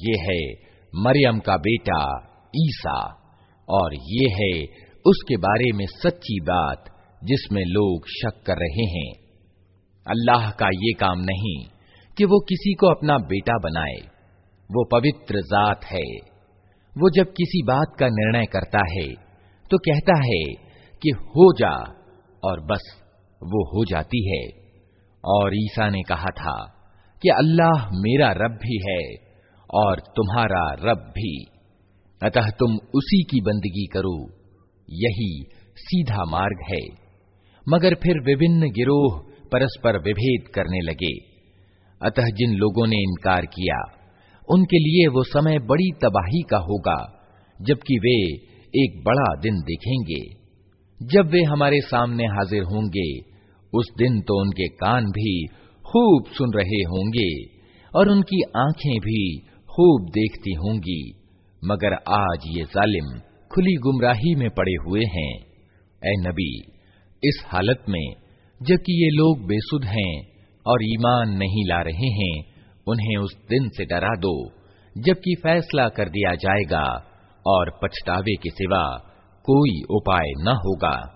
ये है मरियम का बेटा ईसा और ये है उसके बारे में सच्ची बात जिसमें लोग शक कर रहे हैं। अल्लाह का ये काम नहीं कि वो किसी को अपना बेटा बनाए। वो पवित्र जात है। वो जब किसी बात का निर्णय करता है तो कहता है कि हो जा और बस वो हो जाती है। और ईसा ने कहा था कि अल्लाह मेरा रब भी है और तुम्हारा रब भी। अतः तुम उसी की बंदगी करो। यही सीधा मार्ग है। मगर फिर विभिन्न गिरोह परस्पर विभेद करने लगे। अतः जिन लोगों ने इनकार किया, उनके लिए वो समय बड़ी तबाही का होगा, जबकि वे एक बड़ा दिन देखेंगे। जब वे हमारे सामने हाजिर होंगे उस दिन तो उनके कान भी खूब सुन रहे होंगे और उनकी आँखें भी खूब देखती होंगी। मगर आज ये जालिम खुली गुमराही में पड़े हुए हैं। ए नबी, इस हालत में जबकि ये लोग बेसुध हैं और ईमान नहीं ला रहे हैं, उन्हें उस दिन से डरा दो जबकि फैसला कर दिया जाएगा और पछतावे के सिवा कोई उपाय न होगा।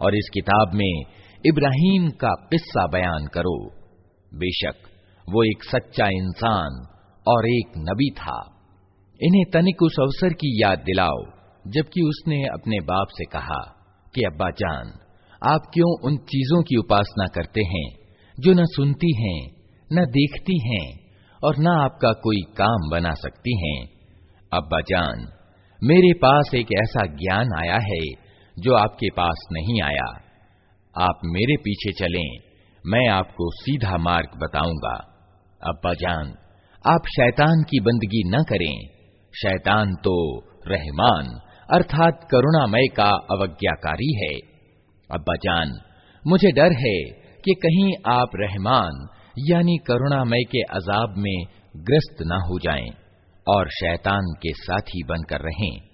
और इस किताब में इब्राहिम का किस्सा बयान करो बेशक वो एक सच्चा इंसान और एक नबी था। इन्हें तनिक उस अवसर की याद दिलाओ, जबकि उसने अपने बाप से कहा कि, अब्बा जान, आप क्यों उन चीज़ों की उपासना करते हैं, जो न सुनती हैं, न देखती हैं, और न आपका कोई काम बना सकती हैं? अब्बा जान, मेरे पास एक ऐसा ज्ञान आया है, जो आपके पास नहीं आया। आप मेरे पीछे चलें, मैं आपको सीधा मार्ग बताऊँगा। अब्बा जान, आप शैतान की बंदगी न करें। शैतान तो रहमान, अर्थात करुणामय का अवज्ञाकारी है। अब्बा जान, मुझे डर है कि कहीं आप रहमान, यानी करुणामय के अजाब में ग्रस्त न हो जाएँ और शैतान के साथी बनकर रहें।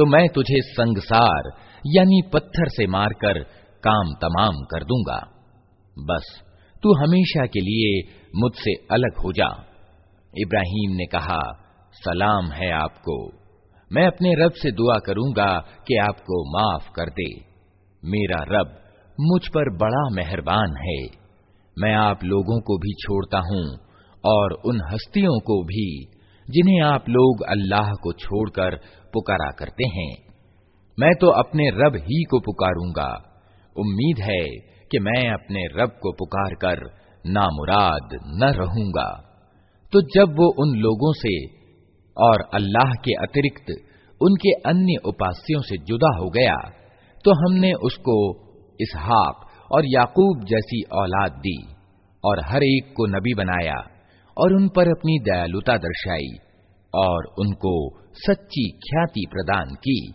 तो मैं तुझे संगसार यानी पत्थर से मारकर काम तमाम कर दूँगा। बस, तू हमेशा के लिए मुझसे अलग हो जा। इब्राहिम ने कहा, सलाम है आपको। मैं अपने रब से दुआ करूँगा कि आपको माफ़ कर दे। मेरा रब मुझ पर बड़ा मेहरबान है। मैं आप लोगों को भी छोड़ता हूँ और उन हस्तियों को भी जिन्हें आप लोग अल्लाह को छोड़कर पुकारा करते हैं। मैं तो अपने रब ही को पुकारूँगा। उम्मीद है कि मैं अपने रब को पुकार कर नामुराद न रहूँगा। तो जब वो उन लोगों से और अल्लाह के अतिरिक्त उनके अन्य उपास्यों से जुदा हो गया तो हमने उसको इसहाक और याकूब जैसी औलाद दी और हर एक को नबी बनाया। और उन पर अपनी दयालुता दर्शाई और उनको सच्ची ख्याति प्रदान की।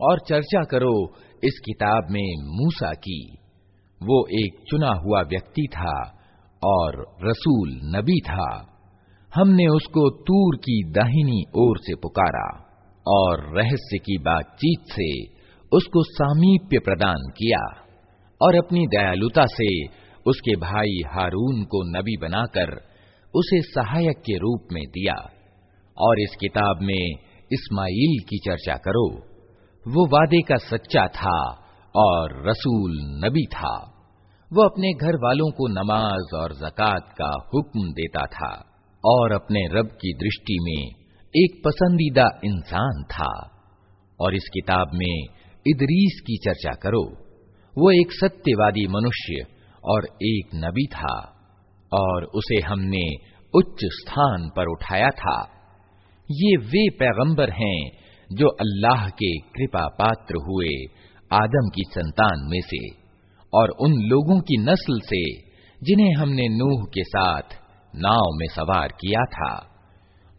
और चर्चा करो इस किताब में मूसा की वो एक चुना हुआ व्यक्ति था और रसूल नबी था हमने उसको तूर की दाहिनी ओर से पुकारा और रहस्य की बातचीत से उसको सामीप्य प्रदान किया और अपनी दयालुता से उसके भाई हारून को नबी बनाकर उसे सहायक के रूप में दिया और इस किताब में इस्माइल की चर्चा करो। वो वादे का सच्चा था और रसूल नबी था। वो अपने घर वालों को नमाज़ और जक़ात का हुक्म देता था और अपने रब की दृष्टि में एक पसंदीदा इंसान था। और इस किताब में इदरीस की चर्चा करो। वो एक सत्यवादी मनुष्य और एक नबी था, और उसे हमने उच्च स्थान पर उठाया था। ये वे पैगंबर हैं जो अल्लाह के कृपा पात्र हुए आदम की संतान में से, और उन लोगों की नस्ल से जिन्हें हमने नूह के साथ नाव में सवार किया था।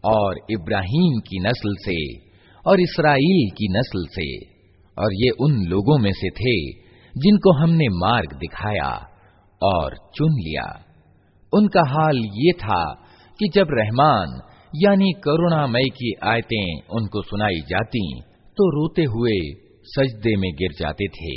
और इब्राहिम की नस्ल से और इसराइल की नस्ल से, और ये उन लोगों में से थे जिनको हमने मार्ग दिखाया और चुन लिया। उनका हाल ये था कि जब रहमान, यानी करुणामय की आयतें उनको सुनाई जाती तो रोते हुए सजदे में गिर जाते थे।